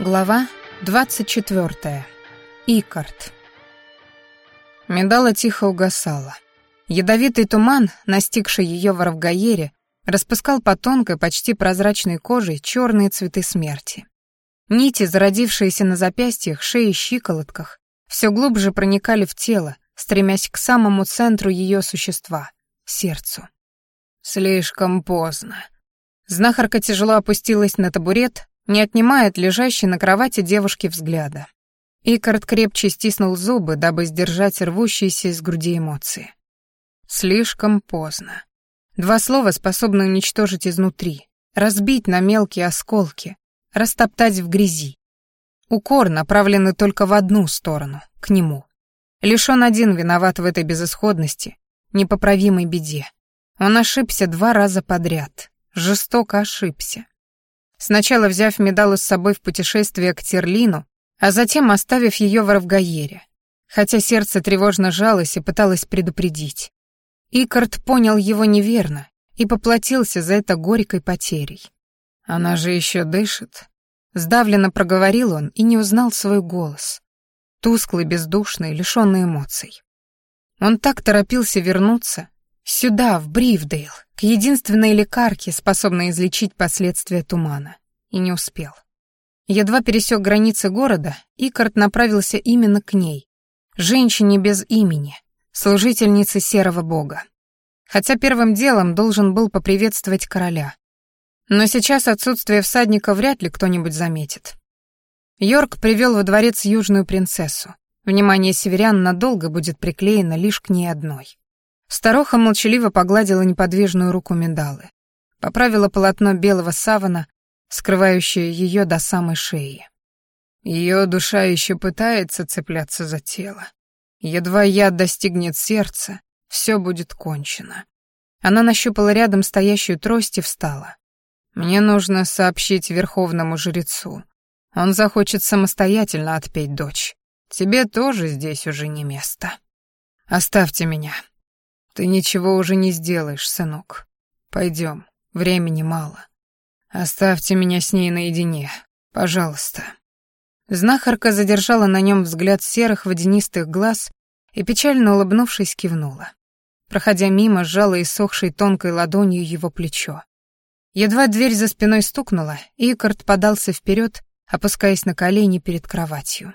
Глава 24. Икарт. Медала тихо угасала. Ядовитый туман, настигший ее в Равгаере, распускал по тонкой, почти прозрачной коже черные цветы смерти. Нити, зародившиеся на запястьях, шее и щиколотках, все глубже проникали в тело, стремясь к самому центру ее существа — сердцу. Слишком поздно. Знахарка тяжело опустилась на табурет, не отнимает лежащей на кровати девушки взгляда. Икард крепче стиснул зубы, дабы сдержать рвущиеся из груди эмоции. Слишком поздно. Два слова способны уничтожить изнутри, разбить на мелкие осколки, растоптать в грязи. Укор направленный только в одну сторону, к нему. Лишь он один виноват в этой безысходности, непоправимой беде. Он ошибся два раза подряд, жестоко ошибся. Сначала взяв Медалу с собой в путешествие к Терлину, а затем оставив ее в Равгаере, хотя сердце тревожно жалось и пыталось предупредить. Икард понял его неверно и поплатился за это горькой потерей. «Она же еще дышит», — сдавленно проговорил он и не узнал свой голос. Тусклый, бездушный, лишенный эмоций. Он так торопился вернуться, Сюда, в Бривдейл, единственной лекарке, способной излечить последствия тумана. И не успел. Едва пересек границы города, Икард направился именно к ней, женщине без имени, служительнице серого бога. Хотя первым делом должен был поприветствовать короля. Но сейчас отсутствие всадника вряд ли кто-нибудь заметит. Йорк привел во дворец южную принцессу. Внимание северян надолго будет приклеено лишь к ней одной. Старуха молчаливо погладила неподвижную руку Миндалы, поправила полотно белого савана, скрывающее ее до самой шеи. Ее душа еще пытается цепляться за тело. Едва яд достигнет сердца, все будет кончено. Она нащупала рядом стоящую трость и встала. «Мне нужно сообщить верховному жрецу. Он захочет самостоятельно отпеть дочь. Тебе тоже здесь уже не место. Оставьте меня. Ты ничего уже не сделаешь, сынок. Пойдем, времени мало. Оставьте меня с ней наедине, пожалуйста. Знахарка задержала на нем взгляд серых водянистых глаз и, печально улыбнувшись, кивнула. Проходя мимо, сжала иссохшей тонкой ладонью его плечо. Едва дверь за спиной стукнула, Икард подался вперед, опускаясь на колени перед кроватью.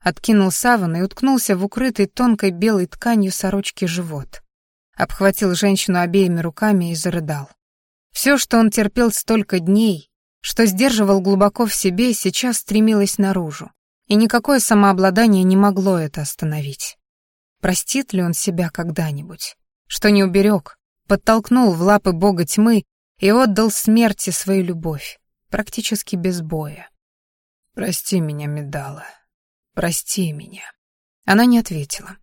Откинул саван и уткнулся в укрытый тонкой белой тканью сорочки живот обхватил женщину обеими руками и зарыдал. Все, что он терпел столько дней, что сдерживал глубоко в себе, сейчас стремилось наружу, и никакое самообладание не могло это остановить. Простит ли он себя когда-нибудь? Что не уберег, подтолкнул в лапы бога тьмы и отдал смерти свою любовь, практически без боя. «Прости меня, Медала, прости меня». Она не ответила.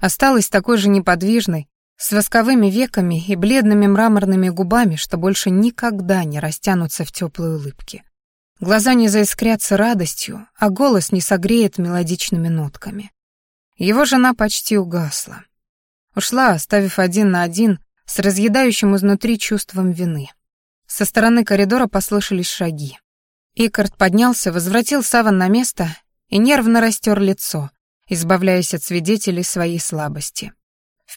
Осталась такой же неподвижной, с восковыми веками и бледными мраморными губами, что больше никогда не растянутся в теплой улыбке. Глаза не заискрятся радостью, а голос не согреет мелодичными нотками. Его жена почти угасла. Ушла, оставив один на один с разъедающим изнутри чувством вины. Со стороны коридора послышались шаги. Икард поднялся, возвратил саван на место и нервно растер лицо, избавляясь от свидетелей своей слабости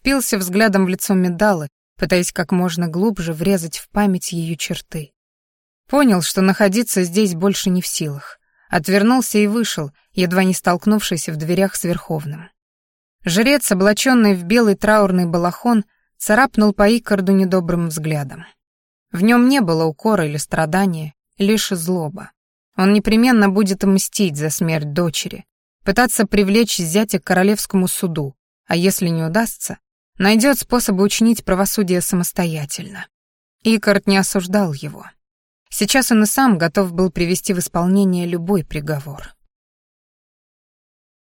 впился взглядом в лицо Медалы, пытаясь как можно глубже врезать в память ее черты. Понял, что находиться здесь больше не в силах. Отвернулся и вышел, едва не столкнувшись в дверях с Верховным. Жрец, облаченный в белый траурный балахон, царапнул по Икарду недобрым взглядом. В нем не было укора или страдания, лишь злоба. Он непременно будет мстить за смерть дочери, пытаться привлечь зятя к королевскому суду, а если не удастся, найдет способы учинить правосудие самостоятельно. Икард не осуждал его. Сейчас он и сам готов был привести в исполнение любой приговор.